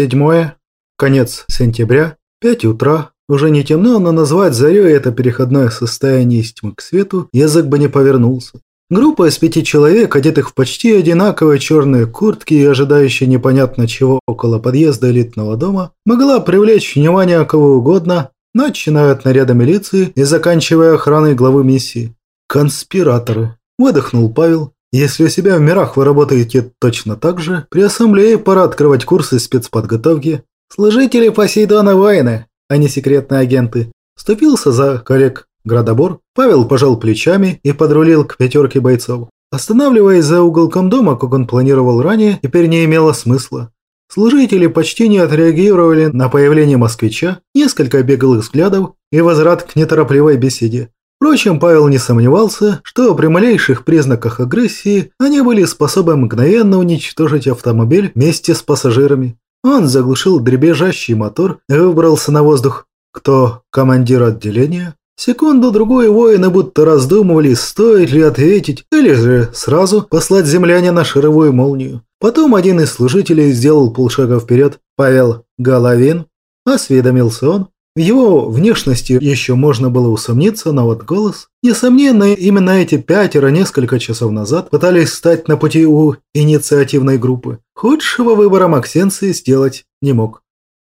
Седьмое. Конец сентября. Пять утра. Уже не темно, но назвать зарей это переходное состояние из тьмы к свету язык бы не повернулся. Группа из пяти человек, одетых в почти одинаковые черные куртки и ожидающие непонятно чего около подъезда элитного дома, могла привлечь внимание кого угодно, начиная от наряда милиции и заканчивая охраной главы миссии. «Конспираторы», – выдохнул Павел. «Если у себя в мирах вы работаете точно так же, при ассамблее пора открывать курсы спецподготовки. Служители Посейдона войны, а не секретные агенты». Ступился за коллег Градобор, Павел пожал плечами и подрулил к пятерке бойцов. Останавливаясь за уголком дома, как он планировал ранее, теперь не имело смысла. Служители почти не отреагировали на появление москвича, несколько беглых взглядов и возврат к неторопливой беседе. Впрочем, Павел не сомневался, что при малейших признаках агрессии они были способны мгновенно уничтожить автомобиль вместе с пассажирами. Он заглушил дребезжащий мотор и выбрался на воздух. Кто командир отделения? Секунду-другую воины будто раздумывали, стоит ли ответить, или же сразу послать земляне на шаровую молнию. Потом один из служителей сделал полшага вперед. «Павел Головин?» Осведомился он. В его внешности еще можно было усомниться, но вот голос... Несомненно, именно эти пятеро несколько часов назад пытались стать на пути у инициативной группы. Худшего выбора Максенции сделать не мог.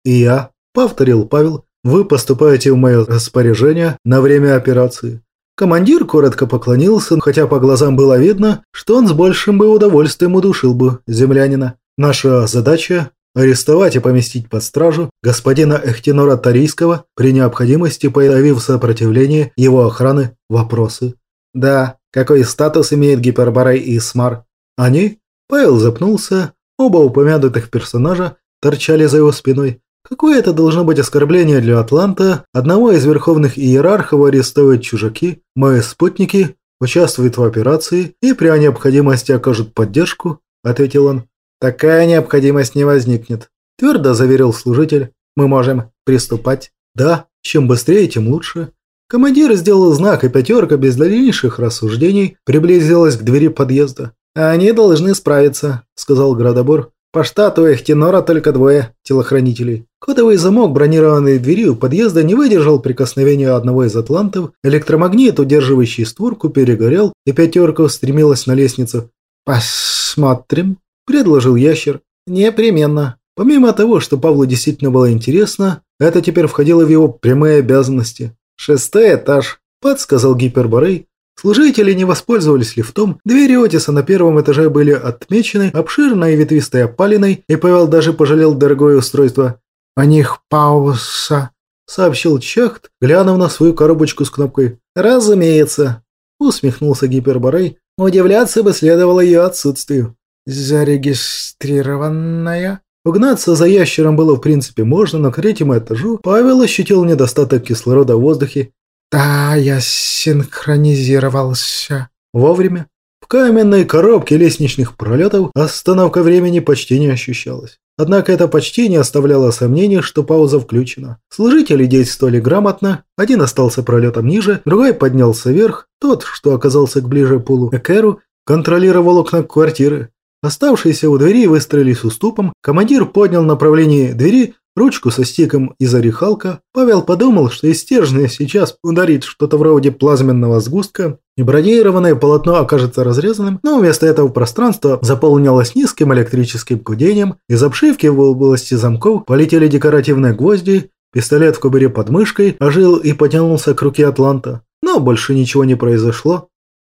«И я», — повторил Павел, — «вы поступаете в мое распоряжение на время операции». Командир коротко поклонился, хотя по глазам было видно, что он с большим бы удовольствием удушил бы землянина. Наша задача арестовать и поместить под стражу господина Эхтинора Тарийского при необходимости, появив сопротивление его охраны, вопросы. Да, какой статус имеет Гиперборей и Смар? Они? Павел запнулся, оба упомянутых персонажа торчали за его спиной. Какое это должно быть оскорбление для Атланта, одного из верховных иерархов арестовывать чужаки, мои спутники, участвуют в операции и при необходимости окажут поддержку, ответил он. «Такая необходимость не возникнет», – твердо заверил служитель. «Мы можем приступать». «Да, чем быстрее, тем лучше». Командир сделал знак, и пятерка без дальнейших рассуждений приблизилась к двери подъезда. «Они должны справиться», – сказал Градобор. «По штату их тенора только двое телохранителей». Кодовый замок бронированной двери у подъезда не выдержал прикосновения одного из атлантов, электромагнит, удерживающий створку, перегорел, и пятерка устремилась на лестницу. «Посмотрим», – предложил ящер. «Непременно». Помимо того, что Павлу действительно было интересно, это теперь входило в его прямые обязанности. «Шестой этаж», – подсказал Гиперборей. Служители не воспользовались лифтом, двери Отиса на первом этаже были отмечены обширной ветвистой опалиной, и Павел даже пожалел дорогое устройство. «У них пауза», – сообщил Чахт, глянув на свою коробочку с кнопкой. «Разумеется», – усмехнулся Гиперборей. «Удивляться бы следовало ее отсутствию». «Зарегистрированная?» Угнаться за ящером было в принципе можно, но к третьему этажу Павел ощутил недостаток кислорода в воздухе. «Да, я синхронизировался». Вовремя. В каменной коробке лестничных пролетов остановка времени почти не ощущалась. Однако это почти не оставляло сомнений, что пауза включена. Служители действовали грамотно, один остался пролетом ниже, другой поднялся вверх, тот, что оказался ближе полу Экеру, контролировал окна квартиры. Оставшиеся у двери выстроились уступом, командир поднял направление двери, ручку со стиком из орехалка. Павел подумал, что из стержня сейчас ударит что-то вроде плазменного сгустка, и бронированное полотно окажется разрезанным, но вместо этого пространство заполнилось низким электрическим гудением, из обшивки в области замков полетели декоративные гвозди, пистолет в кобуре под мышкой ожил и потянулся к руке Атланта. Но больше ничего не произошло.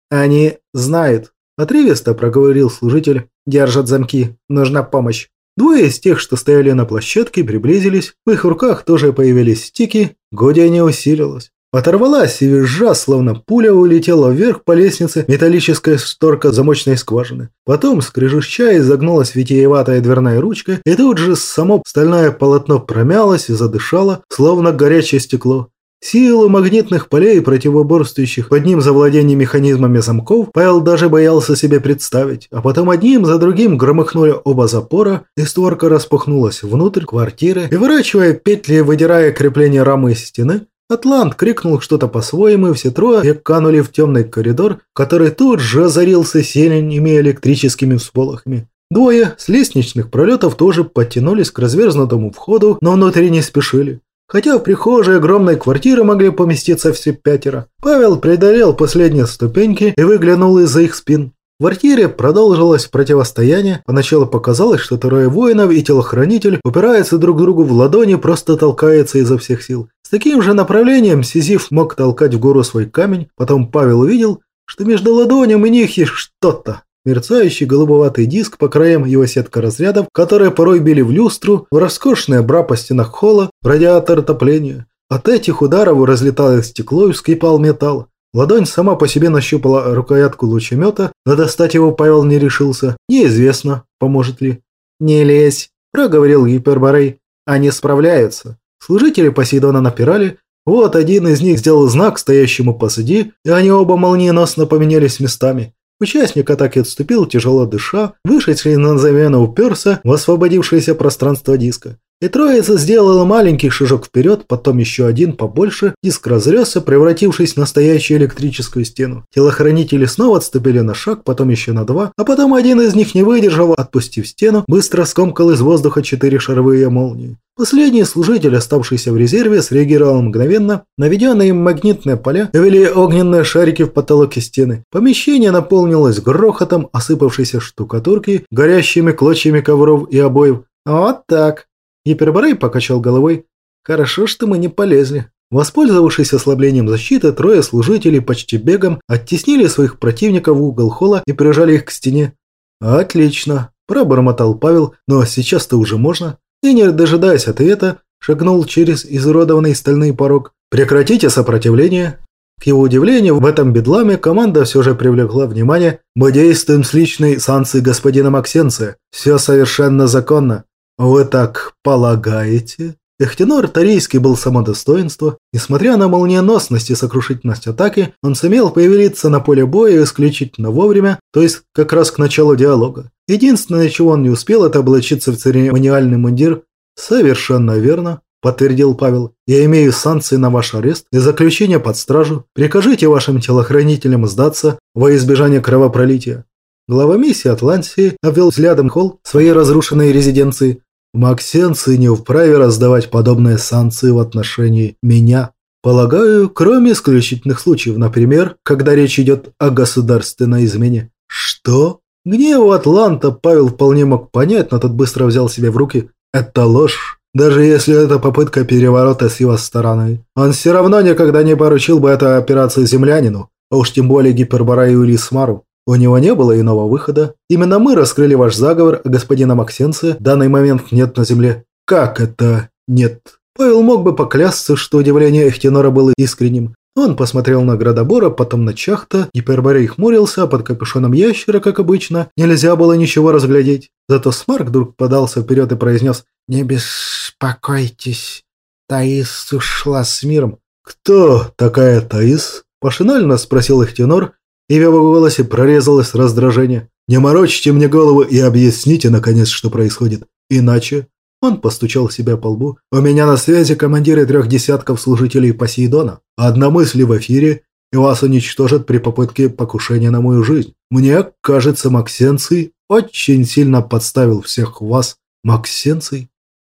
Они знают. Отрывисто проговорил служитель. Держат замки. Нужна помощь. Двое из тех, что стояли на площадке, приблизились. В их руках тоже появились стики. Гудение усилилось. Оторвалась и визжа, словно пуля улетела вверх по лестнице металлическая шторка замочной скважины. Потом, скрежеща, изогнулась витиеватая дверная ручка, и тут же само стальное полотно промялось и задышало, словно горячее стекло. Силу магнитных полей, противоборствующих под ним завладение механизмами замков, Павел даже боялся себе представить. А потом одним за другим громыхнули оба запора, и створка распахнулась внутрь квартиры, и, вырачивая петли, выдирая крепление рамы из стены, Атлант крикнул что-то по-своему, и все трое канули в темный коридор, который тут же озарился синими электрическими всполохами. Двое с лестничных пролетов тоже подтянулись к разверзнутому входу, но внутри не спешили. Хотя в прихожей огромной квартиры могли поместиться все пятеро. Павел преодолел последние ступеньки и выглянул из-за их спин. В квартире продолжилось противостояние. Поначалу показалось, что трое воинов и телохранитель упираются друг другу в ладони, просто толкаются изо всех сил. С таким же направлением Сизиф мог толкать в гору свой камень. Потом Павел увидел, что между ладоням и них есть что-то. Мерцающий голубоватый диск по краям его сетка разрядов, которые порой били в люстру, в роскошные бра по стенах холла, радиатор отопления. От этих ударов разлеталось стекло и скрипал металл. Ладонь сама по себе нащупала рукоятку лучемета, но достать его Павел не решился. Неизвестно, поможет ли. «Не лезь», – проговорил Гиперборей. «Они справляются». Служители Посейдона напирали. Вот один из них сделал знак стоящему позади, и они оба молниеносно поменялись местами. Участник атаки отступил, тяжело дыша, вышедший на замену уперся в освободившееся пространство диска. И троица сделала маленький шажок вперед, потом еще один побольше, диск разрезся, превратившись в настоящую электрическую стену. Телохранители снова отступили на шаг, потом еще на два, а потом один из них не выдержал, отпустив стену, быстро скомкал из воздуха четыре шаровые молнии. Последний служитель, оставшийся в резерве, среагировал мгновенно. Наведенные им магнитные поля вели огненные шарики в потолок и стены. Помещение наполнилось грохотом осыпавшейся штукатурки, горящими клочьями ковров и обоев. Вот так. Гиперборей покачал головой. «Хорошо, что мы не полезли». Воспользовавшись ослаблением защиты, трое служителей почти бегом оттеснили своих противников в угол холла и прижали их к стене. «Отлично», – пробормотал Павел, – «но сейчас-то уже можно». И, не дожидаясь ответа, шагнул через изуродованный стальной порог. «Прекратите сопротивление!» К его удивлению, в этом бедламе команда все же привлекла внимание. «Мы действуем с личной санкцией господина Максенция. Все совершенно законно. «Вы так полагаете?» Эхтенор Тарийский был самодостоинство. Несмотря на молниеносность и сокрушительность атаки, он сумел появиться на поле боя исключительно вовремя, то есть как раз к началу диалога. Единственное, чего он не успел, это облачиться в церемониальный мундир. «Совершенно верно», – подтвердил Павел. «Я имею санкции на ваш арест и заключение под стражу. Прикажите вашим телохранителям сдаться во избежание кровопролития. Глава миссии Атлантии обвел взглядом холл своей разрушенной резиденции. Максенцы не вправе раздавать подобные санкции в отношении меня. Полагаю, кроме исключительных случаев, например, когда речь идет о государственной измене. Что? Гневу Атланта Павел вполне мог понять, но тот быстро взял себя в руки. Это ложь. Даже если это попытка переворота с его стороны. Он все равно никогда не поручил бы эту операцию землянину, а уж тем более Гипербораю или Смару. У него не было иного выхода. Именно мы раскрыли ваш заговор, господина Максенция в данный момент нет на земле. Как это нет? Павел мог бы поклясться, что удивление Эхтенора было искренним. Он посмотрел на Градобора, потом на Чахта, Гиперборей хмурился, а под капюшоном ящера, как обычно, нельзя было ничего разглядеть. Зато Смарк вдруг подался вперед и произнес «Не беспокойтесь, Таис ушла с миром». «Кто такая Таис?» – машинально спросил Эхтенор, и в голосе прорезалось раздражение. «Не морочьте мне голову и объясните, наконец, что происходит. Иначе...» Он постучал себя по лбу. «У меня на связи командиры трех десятков служителей Посейдона. Одна мысль в эфире, и вас уничтожат при попытке покушения на мою жизнь. Мне кажется, Максенций очень сильно подставил всех вас. Максенций?»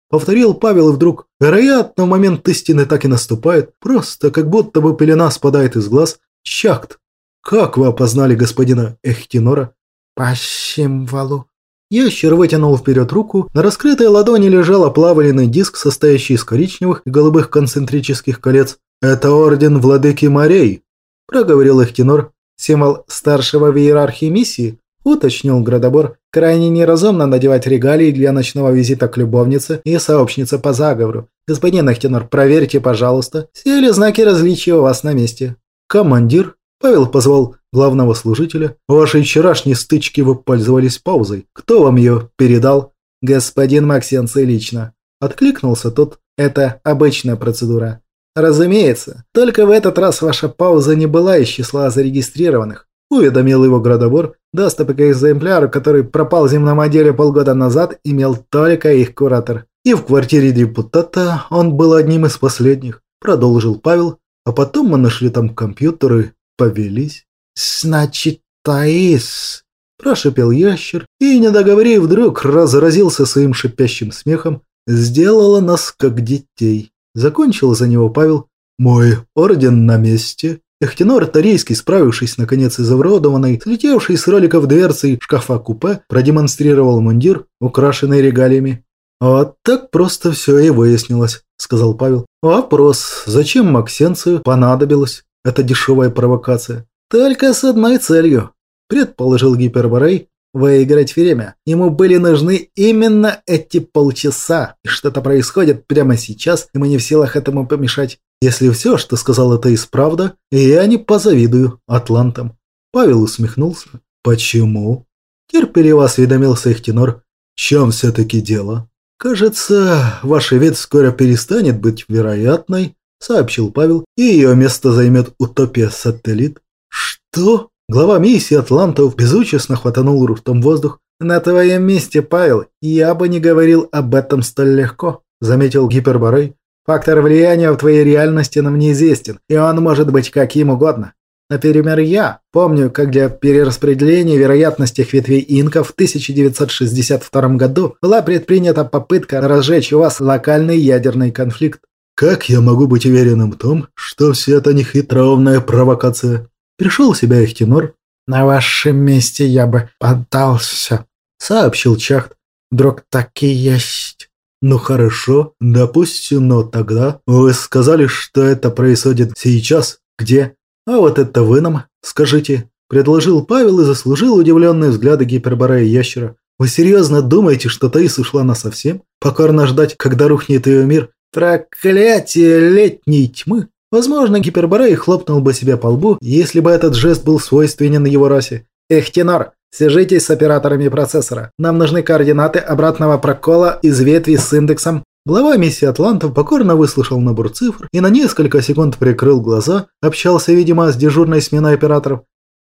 Повторил Павел и вдруг, вероятно, момент истины так и наступает, просто как будто бы пелена спадает из глаз. Чакт «Как вы опознали господина Эхтинора?» «По символу». Ящер вытянул вперед руку, на раскрытой ладони лежал оплавленный диск, состоящий из коричневых и голубых концентрических колец. «Это орден владыки морей», – проговорил Эхтинор. «Символ старшего в иерархии миссии», – уточнил Градобор. «Крайне неразумно надевать регалии для ночного визита к любовнице и сообщнице по заговору. Господин Эхтинор, проверьте, пожалуйста, все ли знаки различия у вас на месте». Командир Павел позвал главного служителя. В вашей вчерашней стычке вы пользовались паузой. Кто вам ее передал? Господин Максенций лично. Откликнулся тот. Это обычная процедура. Разумеется, только в этот раз ваша пауза не была из числа зарегистрированных. Уведомил его градобор. Доступ к экземпляру, который пропал в земном отделе полгода назад, имел только их куратор. И в квартире депутата он был одним из последних. Продолжил Павел. А потом мы нашли там компьютеры, повелись. «Значит, Таис...» Прошипел ящер и, не договорив, вдруг разразился своим шипящим смехом. Сделала нас как детей. Закончил за него Павел. «Мой орден на месте». Эхтенор Тарейский, справившись наконец из изуродованной, слетевшей с роликов дверцы шкафа-купе, продемонстрировал мундир, украшенный регалиями. «Вот так просто все и выяснилось», – сказал Павел. «Вопрос, зачем Максенцию понадобилось эта дешевая провокация?» «Только с одной целью», – предположил Гиперборей, выиграть время. Ему были нужны именно эти полчаса, и что-то происходит прямо сейчас, и мы не в силах этому помешать. Если все, что сказал это из правда, я не позавидую атлантам. Павел усмехнулся. Почему? Терпеливо осведомился их тенор. Чем все-таки дело? Кажется, ваш вид скоро перестанет быть вероятной, сообщил Павел, и ее место займет утопия-сателлит. Что? Глава миссии Атлантов безучастно хватанул ртом воздух. «На твоем месте, Павел, я бы не говорил об этом столь легко», заметил Гиперборей. Фактор влияния в твоей реальности нам неизвестен, и он может быть каким угодно. Например, я помню, как для перераспределения вероятности ветвей инков в 1962 году была предпринята попытка разжечь у вас локальный ядерный конфликт. Как я могу быть уверенным в том, что все это не хитроумная провокация? Пришел в себя их тенор. На вашем месте я бы поддался, сообщил Чахт. Вдруг так и есть. Ну хорошо, допустим, но тогда вы сказали, что это происходит сейчас. Где? А вот это вы нам скажите. Предложил Павел и заслужил удивленные взгляды гиперборея ящера. Вы серьезно думаете, что Таис ушла на совсем? Покорно ждать, когда рухнет ее мир? Проклятие летней тьмы! Возможно, гиперборей хлопнул бы себя по лбу, если бы этот жест был свойственен его расе. Эх, Тенор, Свяжитесь с операторами процессора. Нам нужны координаты обратного прокола из ветви с индексом. Глава миссии Атлантов покорно выслушал набор цифр и на несколько секунд прикрыл глаза, общался, видимо, с дежурной сменой операторов.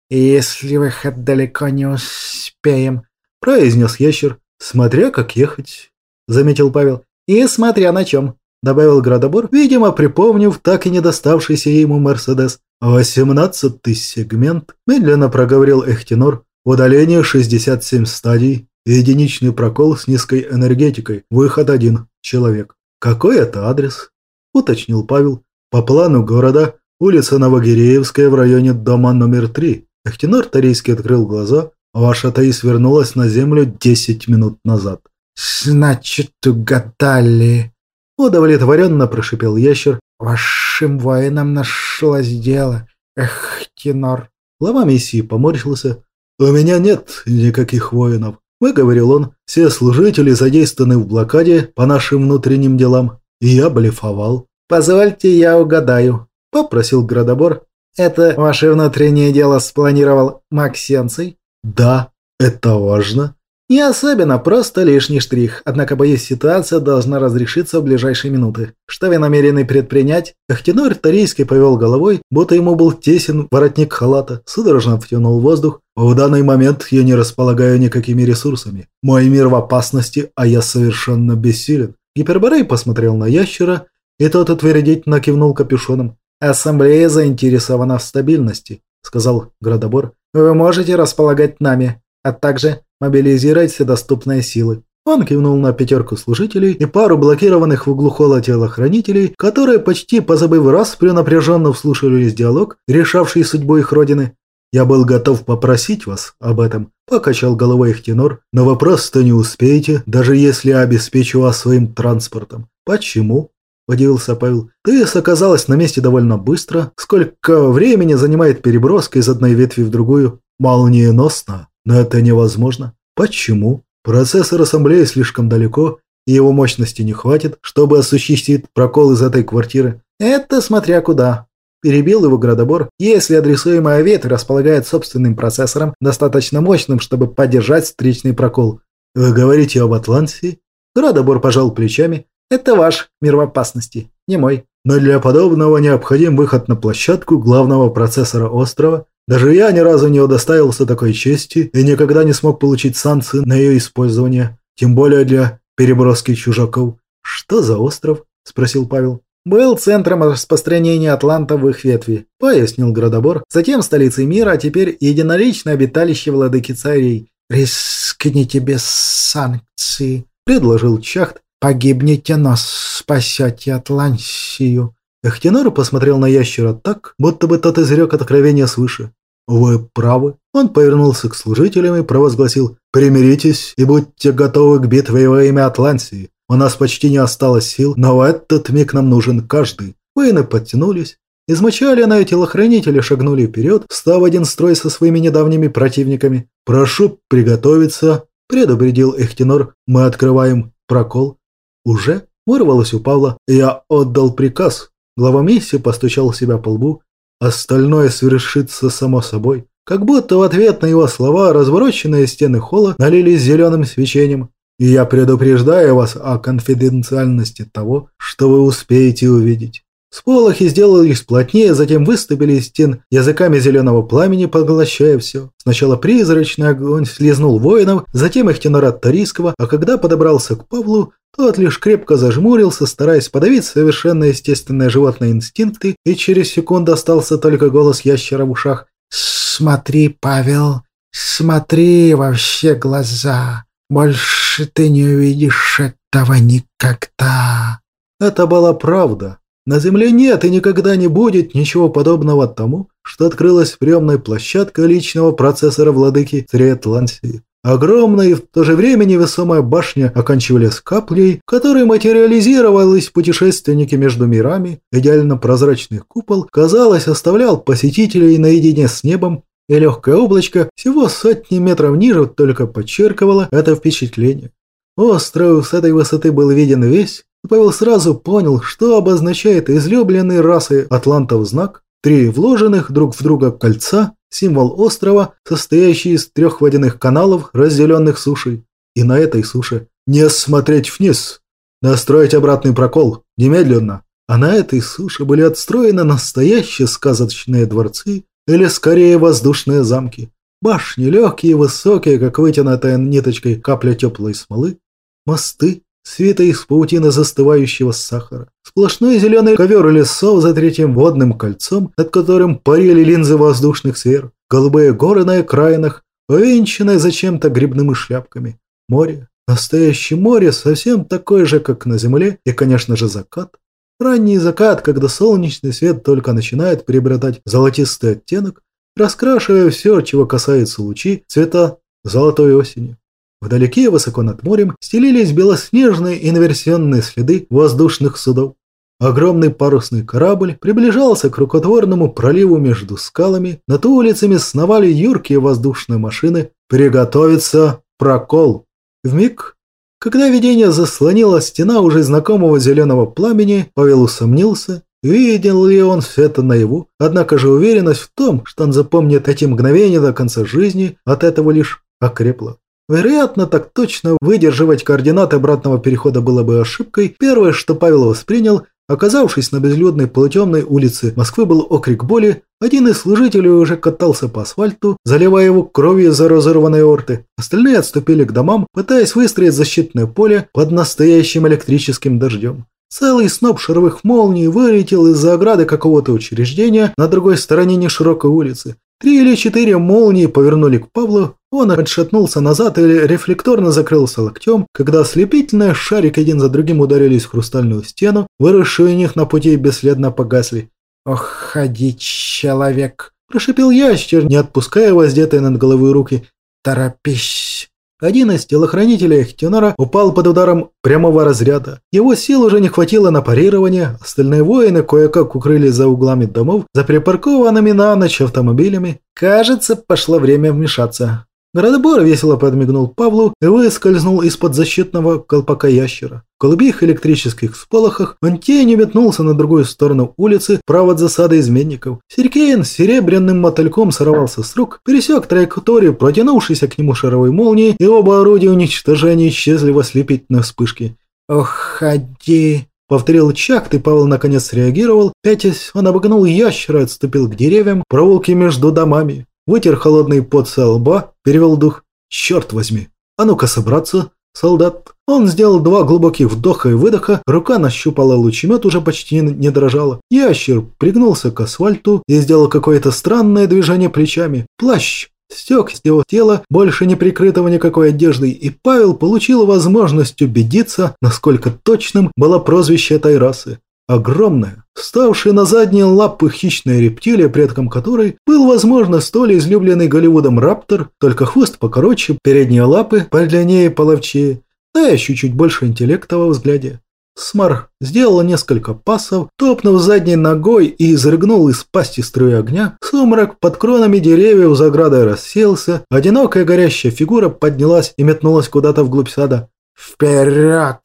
«Если выход далеко не успеем», – произнес ящер, смотря как ехать, – заметил Павел. «И смотря на чем», – добавил Градобор, видимо, припомнив так и не доставшийся ему Мерседес. «Восемнадцатый сегмент», – медленно проговорил Эхтинор, Удаление 67 стадий, единичный прокол с низкой энергетикой, выход один, человек. Какой это адрес? Уточнил Павел. По плану города, улица Новогиреевская в районе дома номер 3. Эхтинор Тарийский открыл глаза, а ваша Таис вернулась на землю 10 минут назад. «Значит, угадали!» Удовлетворенно прошипел ящер. «Вашим воинам нашлось дело, Эхтинор!» Глава миссии поморщился, «У меня нет никаких воинов», – выговорил он. «Все служители задействованы в блокаде по нашим внутренним делам, и я блефовал». «Позвольте, я угадаю», – попросил Градобор. «Это ваше внутреннее дело спланировал Максенций?» «Да, это важно», не особенно, просто лишний штрих. Однако, боюсь, ситуация должна разрешиться в ближайшие минуты. Что вы намерены предпринять? Ахтенор Тарийский повел головой, будто ему был тесен воротник халата, судорожно втянул воздух. В данный момент я не располагаю никакими ресурсами. Мой мир в опасности, а я совершенно бессилен. Гиперборей посмотрел на ящера, и тот утвердительно кивнул капюшоном. «Ассамблея заинтересована в стабильности», — сказал Градобор. «Вы можете располагать нами, а также мобилизировать все доступные силы. Он кивнул на пятерку служителей и пару блокированных в углу холла телохранителей, которые почти позабыв раз напряженно вслушивались диалог, решавший судьбу их родины. «Я был готов попросить вас об этом», – покачал головой их тенор, – «но вопрос-то не успеете, даже если я обеспечу вас своим транспортом». «Почему?» – удивился Павел. «Ты оказалась на месте довольно быстро. Сколько времени занимает переброска из одной ветви в другую?» «Молниеносно», но это невозможно. Почему? Процессор ассамблеи слишком далеко, и его мощности не хватит, чтобы осуществить прокол из этой квартиры. Это смотря куда. Перебил его градобор. Если адресуемая ветвь располагает собственным процессором, достаточно мощным, чтобы поддержать встречный прокол. Вы говорите об Атлантии? Градобор пожал плечами. Это ваш мир в опасности, не мой. Но для подобного необходим выход на площадку главного процессора острова, даже я ни разу не удоставился такой чести и никогда не смог получить санкции на ее использование, тем более для переброски чужаков. «Что за остров?» – спросил Павел. был центром распространения атлантов в их ветви, пояснил Градобор. Затем столицей мира, а теперь единоличное обиталище владыки царей. «Рискните без санкций», — предложил Чахт. «Погибнете, но спасете Атлантию». Эхтенор посмотрел на ящера так, будто бы тот изрек откровение свыше. «Вы правы». Он повернулся к служителям и провозгласил «Примиритесь и будьте готовы к битве во имя Атлантии. У нас почти не осталось сил, но в этот миг нам нужен каждый». Воины подтянулись. Измочали на телохранители шагнули вперед, встав один строй со своими недавними противниками. «Прошу приготовиться», – предупредил Эхтенор. «Мы открываем прокол». «Уже?» – вырвалось у Павла. «Я отдал приказ». Глава миссии постучал себя по лбу. Остальное свершится само собой. Как будто в ответ на его слова развороченные стены холла налились зеленым свечением. И я предупреждаю вас о конфиденциальности того, что вы успеете увидеть. Сполохи сделались плотнее, затем выступили из стен языками зеленого пламени, поглощая все. Сначала призрачный огонь слезнул воинов, затем их тенорат Тарийского, а когда подобрался к Павлу, тот лишь крепко зажмурился, стараясь подавить совершенно естественные животные инстинкты, и через секунду остался только голос ящера в ушах. «Смотри, Павел, смотри во все глаза. Больше ты не увидишь этого никогда». Это была правда. На Земле нет и никогда не будет ничего подобного тому, что открылась приемной площадка личного процессора владыки Триатлансии. Огромная и в то же время невесомая башня оканчивались каплей, которой материализировались путешественники между мирами. Идеально прозрачный купол, казалось, оставлял посетителей наедине с небом, и легкое облачко всего сотни метров ниже только подчеркивало это впечатление. Остров с этой высоты был виден весь, Павел сразу понял, что обозначает излюбленный расы атлантов знак, три вложенных друг в друга кольца, символ острова, состоящий из трех водяных каналов, разделенных сушей. И на этой суше не смотреть вниз, настроить обратный прокол, немедленно. А на этой суше были отстроены настоящие сказочные дворцы, или скорее воздушные замки. Башни легкие и высокие, как вытянутая ниточкой капля теплой смолы. Мосты, свита из паутины застывающего сахара. Сплошной зеленый ковер лесов за третьим водным кольцом, над которым парили линзы воздушных сфер. Голубые горы на окраинах, увенчанные зачем-то грибными шляпками. Море. Настоящее море, совсем такое же, как на земле, и, конечно же, закат. Ранний закат, когда солнечный свет только начинает приобретать золотистый оттенок, раскрашивая все, чего касается лучи, цвета золотой осени. Вдалеке, высоко над морем, стелились белоснежные инверсионные следы воздушных судов. Огромный парусный корабль приближался к рукотворному проливу между скалами, над улицами сновали юркие воздушные машины. Приготовиться прокол. Вмиг, когда видение заслонила стена уже знакомого зеленого пламени, Павел усомнился, видел ли он все это наяву, однако же уверенность в том, что он запомнит эти мгновения до конца жизни, от этого лишь окрепла. Вероятно, так точно выдерживать координаты обратного перехода было бы ошибкой. Первое, что Павел воспринял, оказавшись на безлюдной полутемной улице Москвы, был окрик боли. Один из служителей уже катался по асфальту, заливая его кровью за разорванные орты. Остальные отступили к домам, пытаясь выстроить защитное поле под настоящим электрическим дождем. Целый сноп шаровых молний вылетел из-за ограды какого-то учреждения на другой стороне неширокой улицы. Три или четыре молнии повернули к Павлу, он отшатнулся назад и рефлекторно закрылся локтем, когда ослепительные шарик один за другим ударились в хрустальную стену, выросшие у них на пути бесследно погасли. «Ох, ходи, человек!» – прошипел ящер, не отпуская воздетые над головой руки. «Торопись!» Один из телохранителей Эхтенора упал под ударом прямого разряда. Его сил уже не хватило на парирование, остальные воины кое-как укрылись за углами домов, за припаркованными на ночь автомобилями. Кажется, пошло время вмешаться. Градобор весело подмигнул Павлу и выскользнул из-под защитного колпака ящера. В голубых электрических сполохах он тенью метнулся на другую сторону улицы, право от засады изменников. Сергеин с серебряным мотыльком сорвался с рук, пересек траекторию, протянувшейся к нему шаровой молнии, и оба орудия уничтожения исчезли в ослепительной вспышке. «Уходи!» — повторил Чакт, и Павел наконец реагировал. Пятясь, он обогнул ящера отступил к деревьям, проволоки между домами. Вытер холодный пот со лба, перевел дух. «Черт возьми! А ну-ка собраться!» солдат. Он сделал два глубоких вдоха и выдоха, рука нащупала лучемет, уже почти не дрожала. Ящер пригнулся к асфальту и сделал какое-то странное движение плечами. Плащ стек с его тела, больше не прикрытого никакой одеждой, и Павел получил возможность убедиться, насколько точным было прозвище этой расы. Огромная, ставшая на задние лапы хищная рептилия, предком которой был, возможно, столь излюбленный Голливудом раптор, только хвост покороче, передние лапы подлиннее и половчее, да еще чуть больше интеллекта во взгляде. Смар сделал несколько пасов, топнув задней ногой и изрыгнул из пасти струи огня. Сумрак под кронами деревьев за оградой рассеялся, одинокая горящая фигура поднялась и метнулась куда-то вглубь сада. «Вперед!»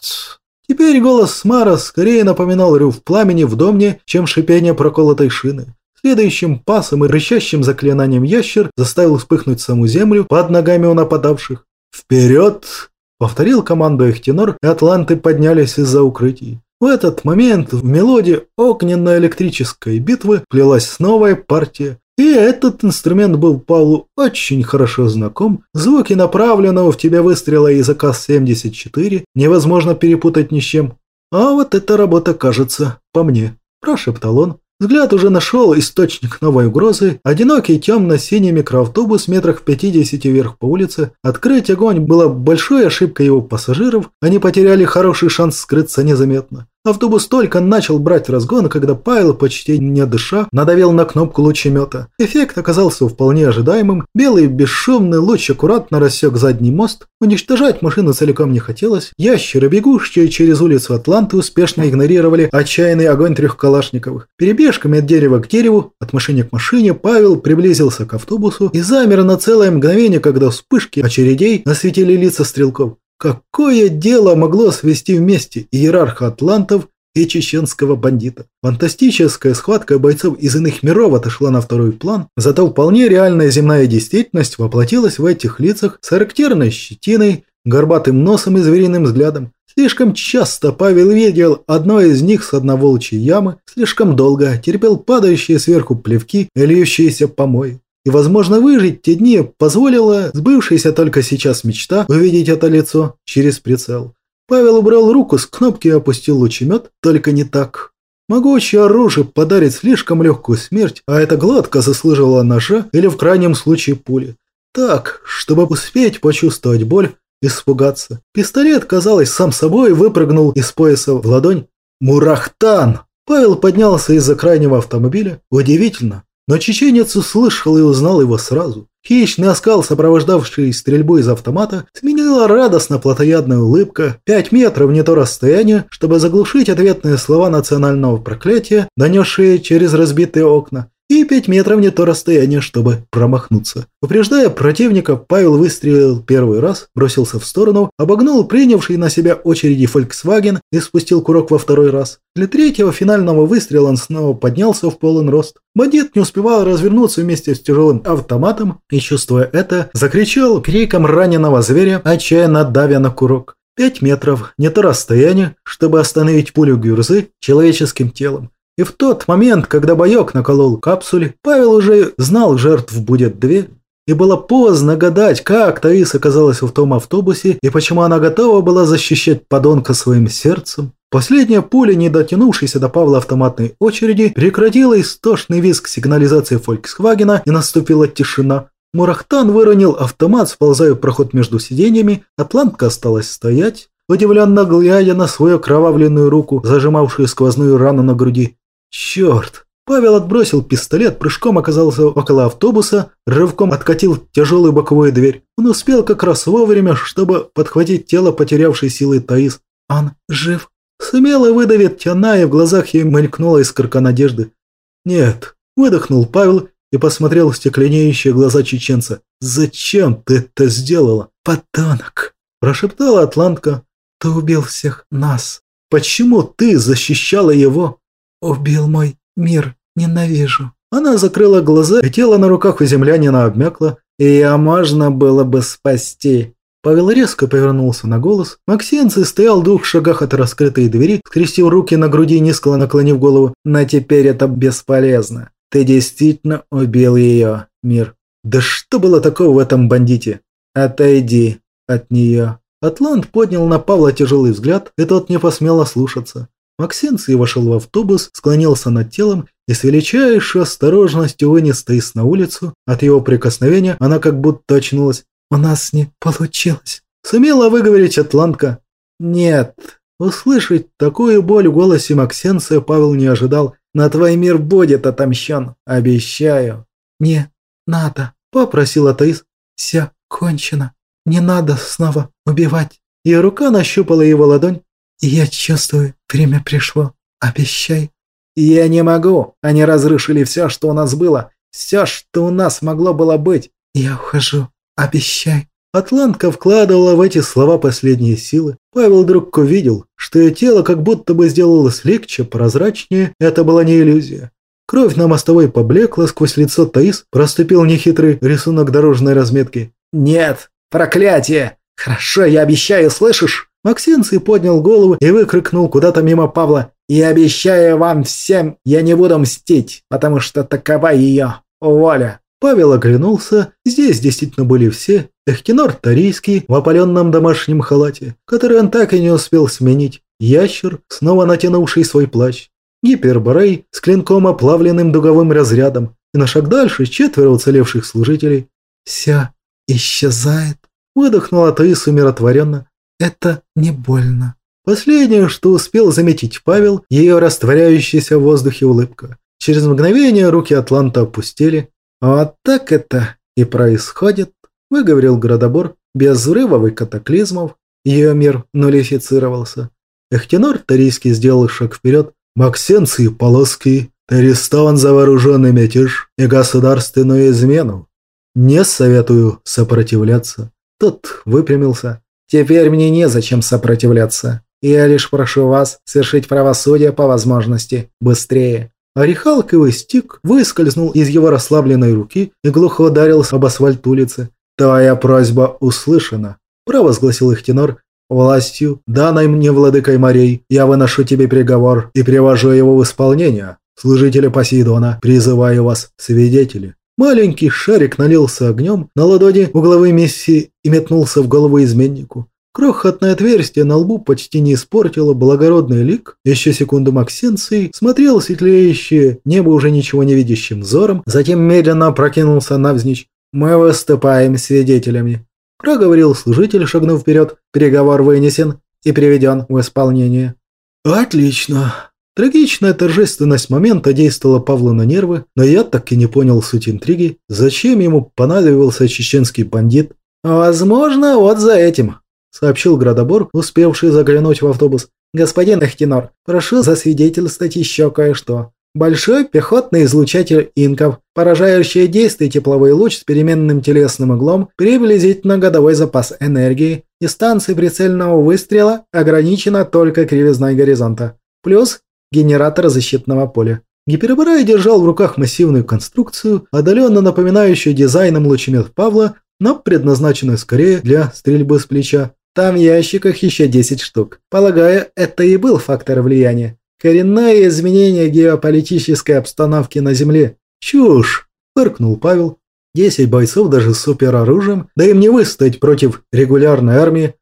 Теперь голос Смара скорее напоминал рев пламени в доме, чем шипение проколотой шины. Следующим пасом и рычащим заклинанием ящер заставил вспыхнуть саму землю под ногами у нападавших. «Вперед!» – повторил команду их тенор, и атланты поднялись из-за укрытий. В этот момент в мелодии огненно-электрической битвы плелась новая партия, и этот инструмент был Павлу очень хорошо знаком. Звуки направленного в тебя выстрела из АК-74 невозможно перепутать ни с чем. А вот эта работа кажется по мне, прошептал он. Взгляд уже нашел источник новой угрозы. Одинокий темно-синий микроавтобус метрах 50 вверх по улице. Открыть огонь было большой ошибкой его пассажиров. Они потеряли хороший шанс скрыться незаметно. Автобус только начал брать разгон, когда Павел, почти не дыша, надавил на кнопку лучемета. Эффект оказался вполне ожидаемым. Белый бесшумный луч аккуратно рассек задний мост. Уничтожать машину целиком не хотелось. Ящеры, бегущие через улицу Атланты, успешно игнорировали отчаянный огонь трех калашниковых. Перебежками от дерева к дереву, от машины к машине, Павел приблизился к автобусу и замер на целое мгновение, когда вспышки очередей осветили лица стрелков. Какое дело могло свести вместе иерарха атлантов и чеченского бандита? Фантастическая схватка бойцов из иных миров отошла на второй план, зато вполне реальная земная действительность воплотилась в этих лицах с характерной щетиной, горбатым носом и звериным взглядом. Слишком часто Павел видел одно из них с одной волчьей ямы, слишком долго терпел падающие сверху плевки и льющиеся помои и, возможно, выжить те дни позволила сбывшаяся только сейчас мечта увидеть это лицо через прицел. Павел убрал руку с кнопки и опустил лучемет, только не так. Могучее оружие подарит слишком легкую смерть, а это гладко заслуживало ножа или в крайнем случае пули. Так, чтобы успеть почувствовать боль, испугаться. Пистолет, казалось, сам собой выпрыгнул из пояса в ладонь. «Мурахтан!» Павел поднялся из-за крайнего автомобиля. Удивительно, но чеченец услышал и узнал его сразу. Хищный оскал, сопровождавший стрельбу из автомата, сменила радостно плотоядная улыбка. Пять метров не то расстояние, чтобы заглушить ответные слова национального проклятия, донесшие через разбитые окна и пять метров не то расстояние, чтобы промахнуться. Упреждая противника, Павел выстрелил первый раз, бросился в сторону, обогнул принявший на себя очереди Volkswagen и спустил курок во второй раз. Для третьего финального выстрела он снова поднялся в полный рост. Бандит не успевал развернуться вместе с тяжелым автоматом и, чувствуя это, закричал криком раненого зверя, отчаянно давя на курок. Пять метров, не то расстояние, чтобы остановить пулю Гюрзы человеческим телом. И в тот момент, когда боек наколол капсуле, Павел уже знал, жертв будет две, и было поздно гадать, как Таис оказалась в том автобусе и почему она готова была защищать подонка своим сердцем. Последняя пуля, не дотянувшаяся до Павла автоматной очереди, прекратила истошный визг сигнализации Фольксвагена и наступила тишина. Мурахтан выронил автомат, сползая в проход между сиденьями, Атлантка осталась стоять, удивленно глядя на свою кровавленную руку, зажимавшую сквозную рану на груди. Черт! Павел отбросил пистолет, прыжком оказался около автобуса, рывком откатил тяжелую боковую дверь. Он успел как раз вовремя, чтобы подхватить тело потерявшей силы Таис. «Он жив?» Смело выдавит тяна, и в глазах ей мелькнула искорка надежды. «Нет», – выдохнул Павел и посмотрел в стекленеющие глаза чеченца. «Зачем ты это сделала, подонок?» – прошептала Атлантка. «Ты убил всех нас. Почему ты защищала его?» «Убил мой мир, ненавижу». Она закрыла глаза, и тело на руках у землянина обмякло. и «Ее можно было бы спасти». Павел резко повернулся на голос. Максенций стоял в двух шагах от раскрытой двери, скрестил руки на груди, низко наклонив голову. «Но теперь это бесполезно. Ты действительно убил ее, мир». «Да что было такого в этом бандите?» «Отойди от нее». Атлант поднял на Павла тяжелый взгляд, и тот не посмел ослушаться. Максенций вошел в автобус, склонился над телом и с величайшей осторожностью вынес Таис на улицу. От его прикосновения она как будто очнулась. «У нас не получилось», — сумела выговорить Атлантка. «Нет». Услышать такую боль в голосе Максенция Павел не ожидал. «На твой мир будет отомщен, обещаю». «Не надо», — попросила Таис. «Все кончено. Не надо снова убивать». Ее рука нащупала его ладонь. «Я чувствую, время пришло. Обещай». «Я не могу. Они разрушили все, что у нас было. Все, что у нас могло было быть». «Я ухожу. Обещай». Атлантка вкладывала в эти слова последние силы. Павел вдруг увидел, что ее тело как будто бы сделалось легче, прозрачнее. Это была не иллюзия. Кровь на мостовой поблекла, сквозь лицо Таис проступил нехитрый рисунок дорожной разметки. «Нет! Проклятие! Хорошо, я обещаю, слышишь?» Максенций поднял голову и выкрикнул куда-то мимо Павла. «И обещаю вам всем, я не буду мстить, потому что такова ее воля». Павел оглянулся. Здесь действительно были все. Эхтинор Тарийский в опаленном домашнем халате, который он так и не успел сменить. Ящер, снова натянувший свой плащ. Гиперборей с клинком оплавленным дуговым разрядом. И на шаг дальше четверо уцелевших служителей. «Вся исчезает», – выдохнула Таис умиротворенно. «Это не больно». Последнее, что успел заметить Павел, ее растворяющаяся в воздухе улыбка. Через мгновение руки Атланта опустили. «Вот так это и происходит», – выговорил Градобор, без взрывов и катаклизмов. Ее мир нулифицировался. Эхтенор Тарийский сделал шаг вперед. «Максенций Полоский арестован за вооруженный мятеж и государственную измену. Не советую сопротивляться». Тот выпрямился. «Теперь мне незачем сопротивляться. Я лишь прошу вас совершить правосудие по возможности быстрее». Орехалковый стик выскользнул из его расслабленной руки и глухо ударился об асфальт улицы. «Твоя просьба услышана», – провозгласил их тенор. «Властью, данной мне владыкой морей, я выношу тебе приговор и привожу его в исполнение. Служители Посейдона, призываю вас, свидетели». Маленький шарик налился огнем на ладони угловой миссии и метнулся в голову изменнику. Крохотное отверстие на лбу почти не испортило благородный лик. Еще секунду Максенций смотрел светлеющее небо уже ничего не видящим взором, затем медленно прокинулся навзничь. «Мы выступаем свидетелями», – проговорил служитель, шагнув вперед. «Переговор вынесен и приведен в исполнение». «Отлично», Трагичная торжественность момента действовала Павлу на нервы, но я так и не понял суть интриги, зачем ему понадобился чеченский бандит. «Возможно, вот за этим», – сообщил Градобор, успевший заглянуть в автобус. «Господин Эхтинор, прошу засвидетельствовать еще кое-что. Большой пехотный излучатель инков, поражающий действие тепловой луч с переменным телесным углом, приблизительно годовой запас энергии, дистанция прицельного выстрела ограничена только кривизной горизонта. Плюс генератор защитного поля. Гиперборай держал в руках массивную конструкцию, отдаленно напоминающую дизайном лучемет Павла, но предназначенную скорее для стрельбы с плеча. Там в ящиках еще 10 штук. Полагаю, это и был фактор влияния. Коренное изменение геополитической обстановки на Земле. Чушь, фыркнул Павел. 10 бойцов даже с супероружием, да им не выстоять против регулярной армии.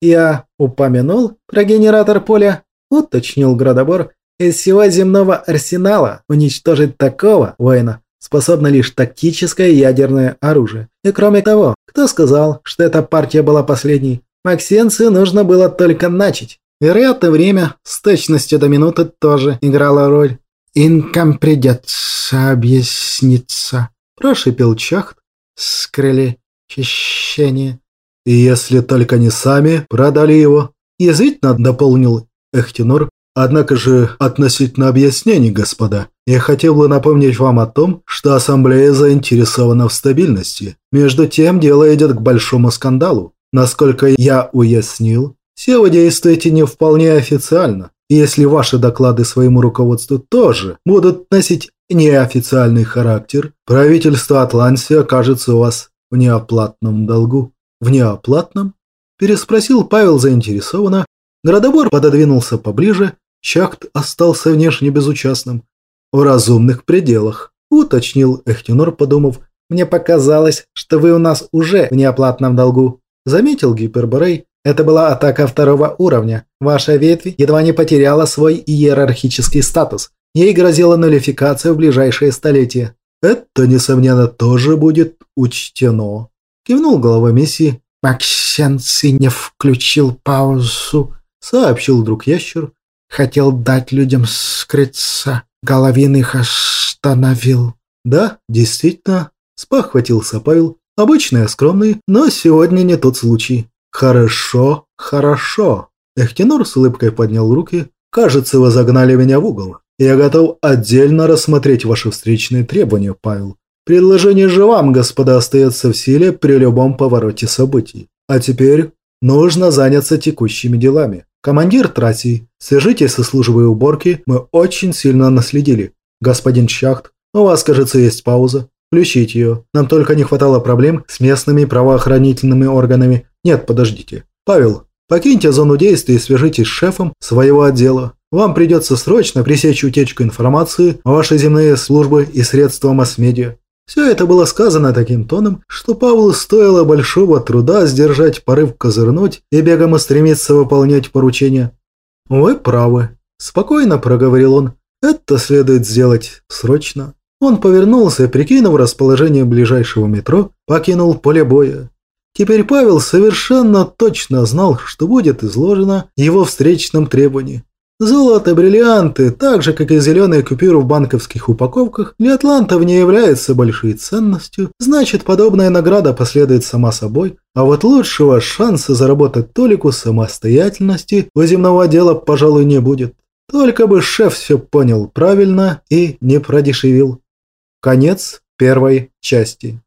Я упомянул про генератор поля, уточнил Градобор. Из всего земного арсенала уничтожить такого воина способно лишь тактическое ядерное оружие. И кроме того, кто сказал, что эта партия была последней? Максенцию нужно было только начать. Вероятно, время с точностью до минуты тоже играло роль. «Инкам придется объясниться», – прошипел Чахт. «Скрыли чищение». «Если только не сами продали его», – язвительно дополнил Эхтинор. «Однако же относительно объяснений, господа, я хотел бы напомнить вам о том, что Ассамблея заинтересована в стабильности. Между тем, дело идет к большому скандалу. Насколько я уяснил, все вы действуете не вполне официально. Если ваши доклады своему руководству тоже будут носить неофициальный характер, правительство Атлантии окажется у вас в неоплатном долгу. В неоплатном? Переспросил Павел заинтересованно. Градобор пододвинулся поближе, Чахт остался внешне безучастным. В разумных пределах, уточнил Эхтенор, подумав. Мне показалось, что вы у нас уже в неоплатном долгу. Заметил Гиперборей, Это была атака второго уровня. Ваша ветвь едва не потеряла свой иерархический статус. Ей грозила нулификация в ближайшее столетие. Это, несомненно, тоже будет учтено. Кивнул головой Месси. Максенций не включил паузу, сообщил вдруг ящер. Хотел дать людям скрыться. Головин их остановил. Да, действительно, спохватился Павел. Обычный, скромный, но сегодня не тот случай. Хорошо, хорошо. Эхтенор с улыбкой поднял руки. Кажется, вы загнали меня в угол. Я готов отдельно рассмотреть ваши встречные требования, Павел. Предложение же вам, господа, остается в силе при любом повороте событий. А теперь нужно заняться текущими делами. Командир Трасий, свяжитесь со службой уборки, мы очень сильно наследили. Господин Шахт, у вас, кажется, есть пауза. Включить ее. Нам только не хватало проблем с местными правоохранительными органами. Нет, подождите. Павел, покиньте зону действия и свяжитесь с шефом своего отдела. Вам придется срочно пресечь утечку информации о вашей земные службы и средства масс-медиа. Все это было сказано таким тоном, что Павлу стоило большого труда сдержать порыв козырнуть и бегом устремиться выполнять поручения. «Вы правы», – спокойно проговорил он. «Это следует сделать срочно». Он повернулся прикинув расположение ближайшего метро, покинул поле боя. Теперь Павел совершенно точно знал, что будет изложено его встречном требовании. Золото, бриллианты, так же, как и зеленые купюры в банковских упаковках, для атлантов не являются большой ценностью, значит, подобная награда последует сама собой, а вот лучшего шанса заработать толику самостоятельности у земного дела, пожалуй, не будет. Только бы шеф все понял правильно и не продешевил. Конец первой части.